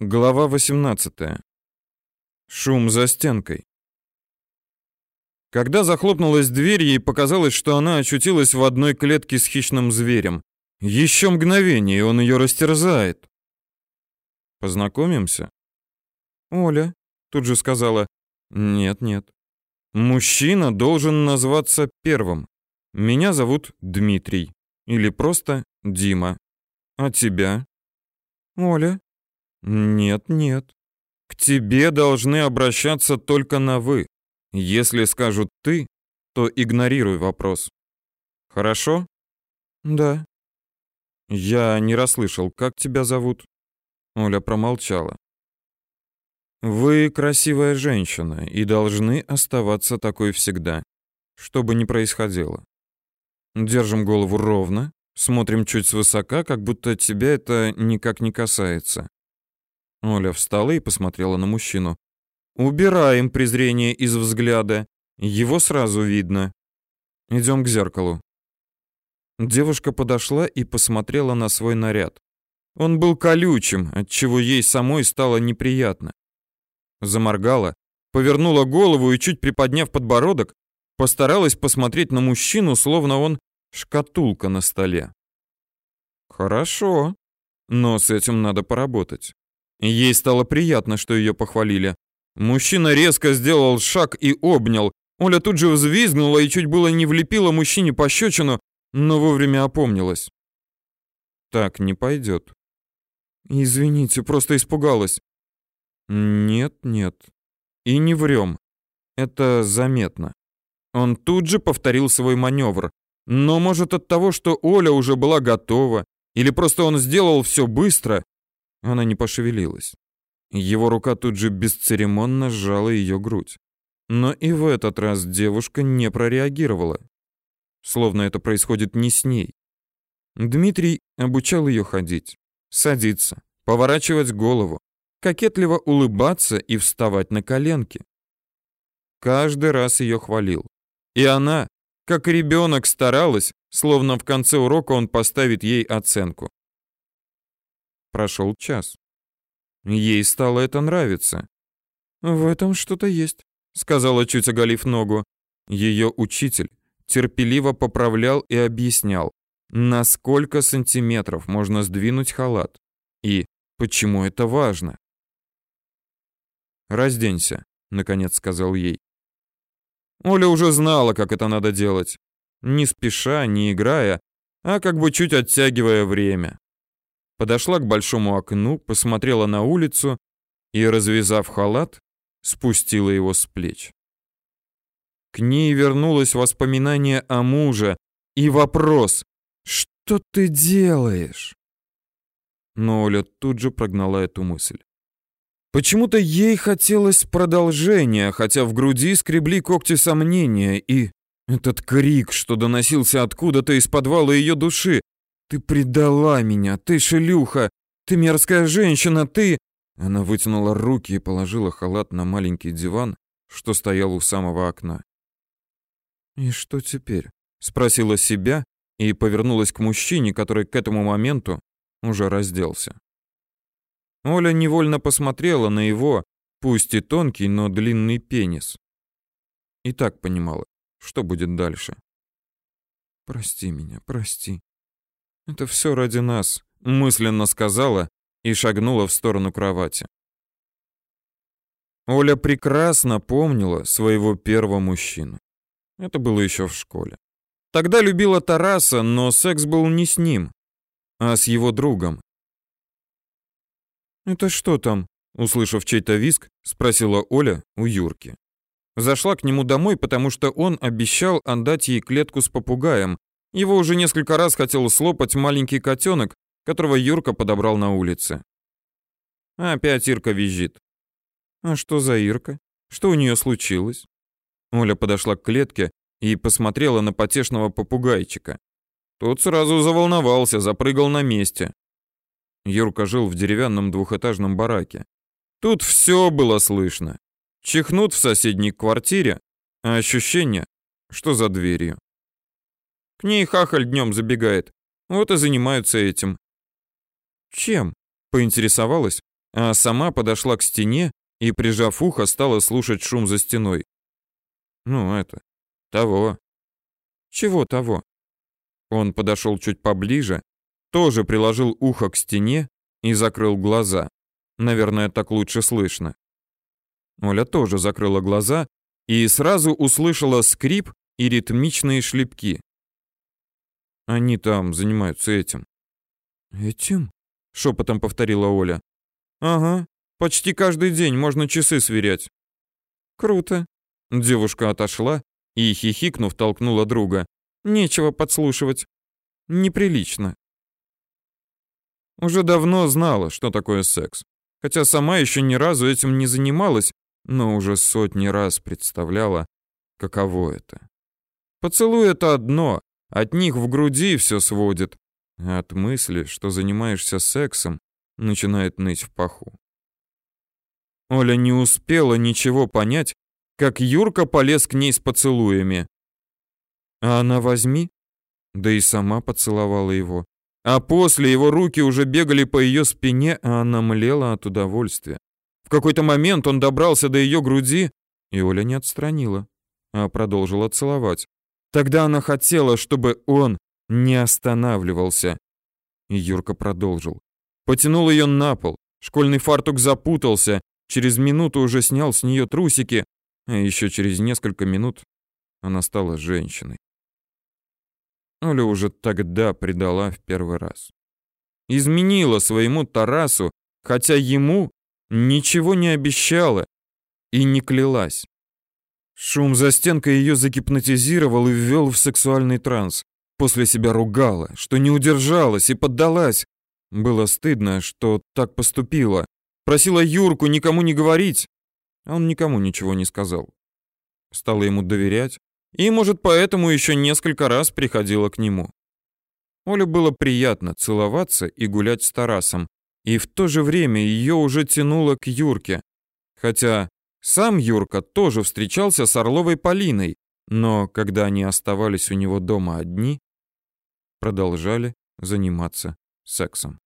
Глава 18. Шум за стенкой. Когда захлопнулась дверь, ей показалось, что она очутилась в одной клетке с хищным зверем. Еще мгновение, и он ее растерзает. Познакомимся? Оля тут же сказала: "Нет, нет. Мужчина должен назваться первым. Меня зовут Дмитрий или просто Дима. А тебя?" "Оля", нет, нет. К тебе должны обращаться только на вы. Если скажут ты, то игнорируй вопрос. Хорошо? Да. Я не расслышал, как тебя зовут? Оля промолчала. Вы красивая женщина и должны оставаться такой всегда, что бы ни происходило. Держим голову ровно, смотрим чуть свысока, как будто тебя это никак не касается. Оля встала и посмотрела на мужчину. Убираем презрение из взгляда. Его сразу видно. Идем к зеркалу. Девушка подошла и посмотрела на свой наряд. Он был колючим, отчего ей самой стало неприятно. Заморгала, повернула голову и чуть приподняв подбородок, постаралась посмотреть на мужчину, словно он шкатулка на столе. Хорошо, но с этим надо поработать. Ей стало приятно, что ее похвалили. Мужчина резко сделал шаг и обнял. Оля тут же взвизгнула и чуть было не влепила мужчине пощечину, но вовремя опомнилась. Так не пойдет. Извините, просто испугалась. Нет, нет. И не врем. Это заметно. Он тут же повторил свой маневр. Но может от того, что Оля уже была готова, или просто он сделал все быстро, она не пошевелилась. Его рука тут же бесцеремонно сжала ее грудь. Но и в этот раз девушка не прореагировала. Словно это происходит не с ней. Дмитрий обучал ее ходить, садиться, поворачивать голову, кокетливо улыбаться и вставать на коленки. Каждый раз ее хвалил. И она, как ребенок, старалась, словно в конце урока он поставит ей оценку. Прошел час. Ей стало это нравиться. «В этом что-то есть», — сказала, чуть оголив ногу. Ее учитель терпеливо поправлял и объяснял, на сколько сантиметров можно сдвинуть халат и почему это важно. «Разденься», — наконец сказал ей. Оля уже знала, как это надо делать. Не спеша, не играя, а как бы чуть оттягивая время подошла к большому окну, посмотрела на улицу и, развязав халат, спустила его с плеч. К ней вернулось воспоминание о муже и вопрос «Что ты делаешь?» Но Оля тут же прогнала эту мысль. Почему-то ей хотелось продолжения, хотя в груди скребли когти сомнения и этот крик, что доносился откуда-то из подвала ее души, «Ты предала меня! Ты шлюха! Ты мерзкая женщина! Ты...» Она вытянула руки и положила халат на маленький диван, что стоял у самого окна. «И что теперь?» — спросила себя и повернулась к мужчине, который к этому моменту уже разделся. Оля невольно посмотрела на его, пусть и тонкий, но длинный пенис. И так понимала, что будет дальше. «Прости меня, прости», это все ради нас, мысленно сказала и шагнула в сторону кровати. Оля прекрасно помнила своего первого мужчину. Это было еще в школе. Тогда любила Тараса, но секс был не с ним, а с его другом. «Это что там?» — услышав чей-то визг, спросила Оля у Юрки. Зашла к нему домой, потому что он обещал отдать ей клетку с попугаем, его уже несколько раз хотел слопать маленький котенок, которого Юрка подобрал на улице. Опять Ирка визжит. А что за Ирка? Что у нее случилось? Оля подошла к клетке и посмотрела на потешного попугайчика. Тот сразу заволновался, запрыгал на месте. Юрка жил в деревянном двухэтажном бараке. Тут все было слышно. Чихнут в соседней квартире, а ощущение, что за дверью. К ней хахаль днем забегает. Вот и занимаются этим. Чем? Поинтересовалась, а сама подошла к стене и, прижав ухо, стала слушать шум за стеной. Ну, это, того. Чего того? Он подошел чуть поближе, тоже приложил ухо к стене и закрыл глаза. Наверное, так лучше слышно. Оля тоже закрыла глаза и сразу услышала скрип и ритмичные шлепки. Они там занимаются этим. Этим? шепотом повторила Оля. Ага, почти каждый день можно часы сверять. Круто. Девушка отошла и хихикнув толкнула друга. Нечего подслушивать. Неприлично. Уже давно знала, что такое секс. Хотя сама еще ни разу этим не занималась, но уже сотни раз представляла, каково это. Поцелуй — это одно, от них в груди все сводит, от мысли, что занимаешься сексом, начинает ныть в паху. Оля не успела ничего понять, как Юрка полез к ней с поцелуями. А она возьми, да и сама поцеловала его. А после его руки уже бегали по ее спине, а она млела от удовольствия. В какой-то момент он добрался до ее груди, и Оля не отстранила, а продолжила целовать. Тогда она хотела, чтобы он не останавливался. И Юрка продолжил. Потянул ее на пол. Школьный фартук запутался. Через минуту уже снял с нее трусики, а еще через несколько минут она стала женщиной. Оля уже тогда предала в первый раз. Изменила своему Тарасу, хотя ему ничего не обещала и не клялась. Шум за стенкой ее загипнотизировал и ввел в сексуальный транс. После себя ругала, что не удержалась и поддалась. Было стыдно, что так поступила. Просила Юрку никому не говорить. А он никому ничего не сказал. Стала ему доверять, и, может, поэтому еще несколько раз приходила к нему. Оле было приятно целоваться и гулять с Тарасом, и в то же время ее уже тянуло к Юрке. Хотя сам Юрка тоже встречался с Орловой Полиной, но когда они оставались у него дома одни, продолжали заниматься сексом.